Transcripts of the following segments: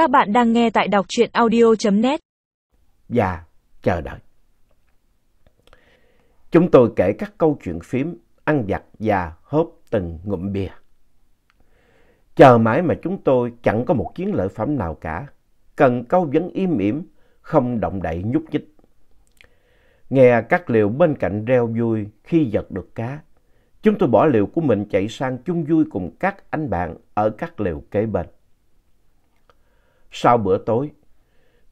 Các bạn đang nghe tại đọc truyện audio.net và dạ, chờ đợi. Chúng tôi kể các câu chuyện phím, ăn vặt và hớp từng ngụm bia. Chờ mãi mà chúng tôi chẳng có một chiến lợi phẩm nào cả, cần câu vẫn im ỉm, không động đậy nhúc nhích. Nghe các liều bên cạnh reo vui khi giật được cá, chúng tôi bỏ liều của mình chạy sang chung vui cùng các anh bạn ở các liều kế bên. Sau bữa tối,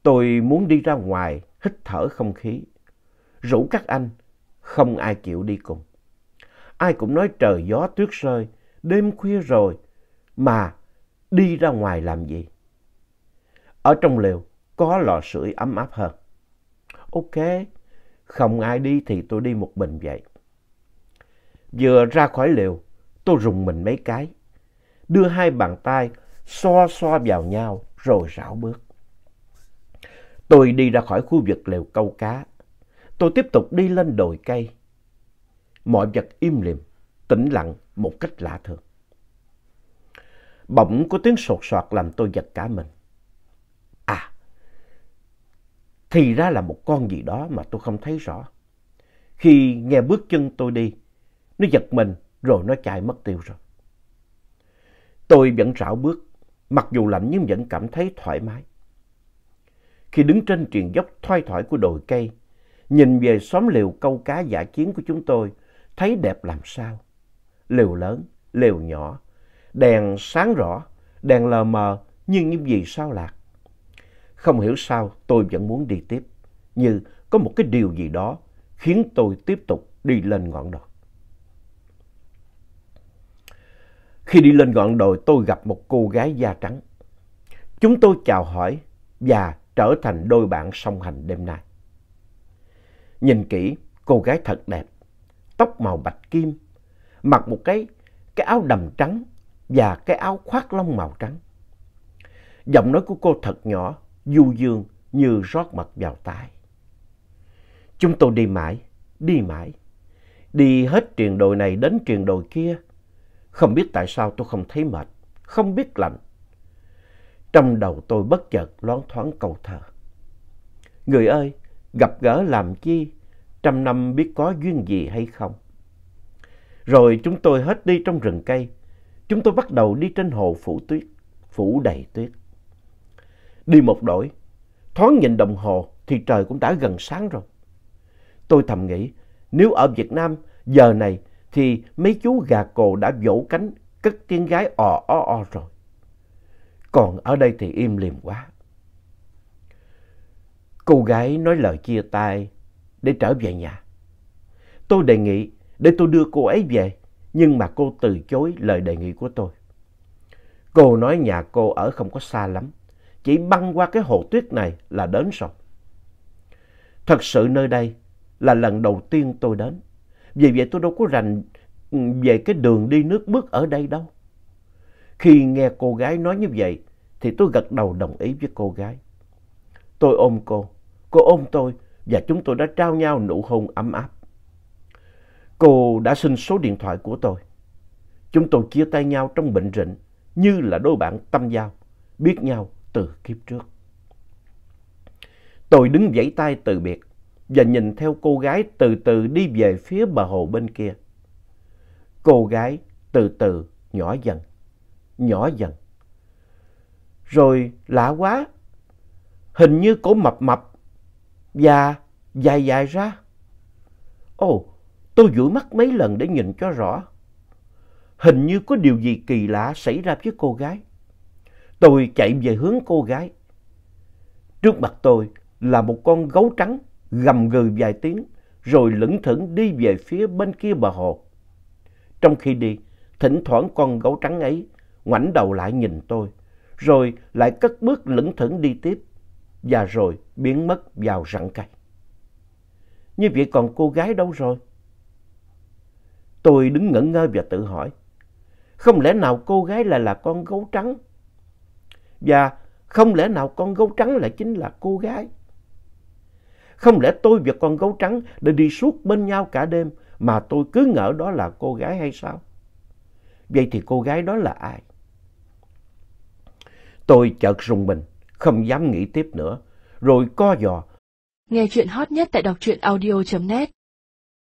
tôi muốn đi ra ngoài hít thở không khí. Rủ các anh, không ai chịu đi cùng. Ai cũng nói trời gió tuyết rơi, đêm khuya rồi, mà đi ra ngoài làm gì? Ở trong lều có lò sưởi ấm áp hơn. Ok, không ai đi thì tôi đi một mình vậy. Vừa ra khỏi lều, tôi rùng mình mấy cái, đưa hai bàn tay so so vào nhau rồi rảo bước. Tôi đi ra khỏi khu vực lều câu cá. Tôi tiếp tục đi lên đồi cây. Mọi vật im lìm, tĩnh lặng một cách lạ thường. Bỗng có tiếng sột soạt làm tôi giật cả mình. À, thì ra là một con gì đó mà tôi không thấy rõ. Khi nghe bước chân tôi đi, nó giật mình rồi nó chạy mất tiêu rồi. Tôi vẫn rảo bước, mặc dù lạnh nhưng vẫn cảm thấy thoải mái. Khi đứng trên triền dốc thoai thoải của đồi cây, nhìn về xóm lều câu cá giả chiến của chúng tôi, thấy đẹp làm sao. Lều lớn, lều nhỏ, đèn sáng rõ, đèn lờ mờ nhưng những gì sao lạc. Không hiểu sao tôi vẫn muốn đi tiếp, như có một cái điều gì đó khiến tôi tiếp tục đi lên ngọn đồi. Khi đi lên ngọn đồi tôi gặp một cô gái da trắng. Chúng tôi chào hỏi và trở thành đôi bạn song hành đêm nay. Nhìn kỹ, cô gái thật đẹp, tóc màu bạch kim, mặc một cái, cái áo đầm trắng và cái áo khoác lông màu trắng. Giọng nói của cô thật nhỏ, du dương như rót mật vào tai. Chúng tôi đi mãi, đi mãi, đi hết triền đồi này đến triền đồi kia. Không biết tại sao tôi không thấy mệt, không biết lạnh. Trong đầu tôi bất chợt loáng thoáng câu thơ. Người ơi, gặp gỡ làm chi, trăm năm biết có duyên gì hay không. Rồi chúng tôi hết đi trong rừng cây, chúng tôi bắt đầu đi trên hồ phủ tuyết, phủ đầy tuyết. Đi một đổi, thoáng nhìn đồng hồ thì trời cũng đã gần sáng rồi. Tôi thầm nghĩ, nếu ở Việt Nam giờ này thì mấy chú gà cồ đã vỗ cánh cất tiếng gái ò o o rồi. Còn ở đây thì im lìm quá. Cô gái nói lời chia tay để trở về nhà. Tôi đề nghị để tôi đưa cô ấy về, nhưng mà cô từ chối lời đề nghị của tôi. Cô nói nhà cô ở không có xa lắm, chỉ băng qua cái hồ tuyết này là đến rồi. Thật sự nơi đây là lần đầu tiên tôi đến, vì vậy tôi đâu có rành ừ, về cái đường đi nước bước ở đây đâu. Khi nghe cô gái nói như vậy, thì tôi gật đầu đồng ý với cô gái. Tôi ôm cô, cô ôm tôi và chúng tôi đã trao nhau nụ hôn ấm áp. Cô đã xin số điện thoại của tôi. Chúng tôi chia tay nhau trong bệnh rịnh như là đôi bạn tâm giao, biết nhau từ kiếp trước. Tôi đứng vẫy tay từ biệt và nhìn theo cô gái từ từ đi về phía bờ hồ bên kia. Cô gái từ từ nhỏ dần, nhỏ dần. Rồi lạ quá, hình như cổ mập mập và dài dài ra. Ồ, tôi dụi mắt mấy lần để nhìn cho rõ. Hình như có điều gì kỳ lạ xảy ra với cô gái. Tôi chạy về hướng cô gái. Trước mặt tôi là một con gấu trắng gầm gừ vài tiếng rồi lững thững đi về phía bên kia bờ hồ. Trong khi đi, thỉnh thoảng con gấu trắng ấy ngoảnh đầu lại nhìn tôi, rồi lại cất bước lững thững đi tiếp, và rồi biến mất vào rặng cây. Như vậy còn cô gái đâu rồi? Tôi đứng ngẩn ngơ và tự hỏi, không lẽ nào cô gái lại là con gấu trắng? Và không lẽ nào con gấu trắng lại chính là cô gái? Không lẽ tôi và con gấu trắng đã đi suốt bên nhau cả đêm mà tôi cứ ngỡ đó là cô gái hay sao? Vậy thì cô gái đó là ai? Tôi chợt rùng mình không dám nghĩ tiếp nữa, rồi co giò. Nghe chuyện hot nhất tại đọc truyện audio.net